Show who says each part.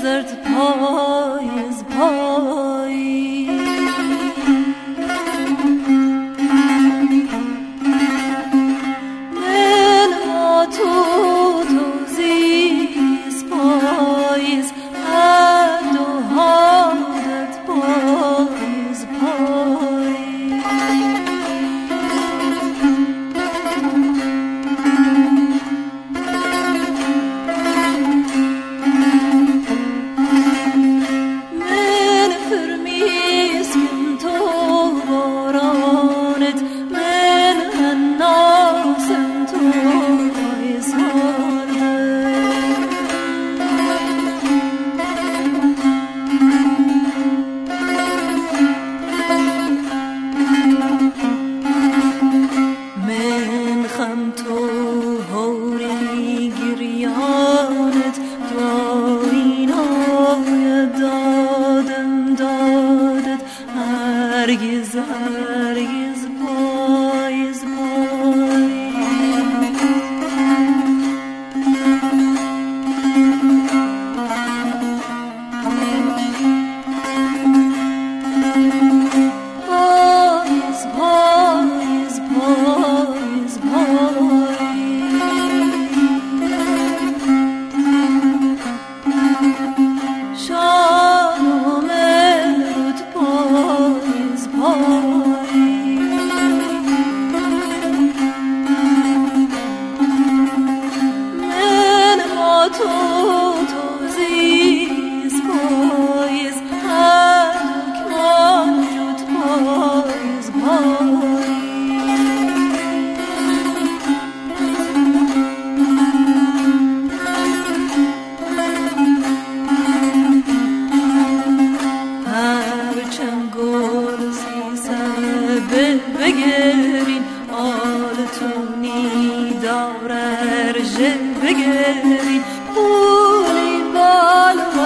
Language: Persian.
Speaker 1: desert pool. بگری پولی بال و